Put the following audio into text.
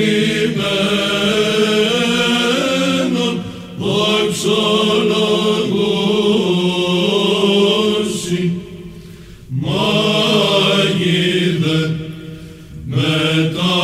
κρυμμένον δοξολογώσει μάγιδε με τα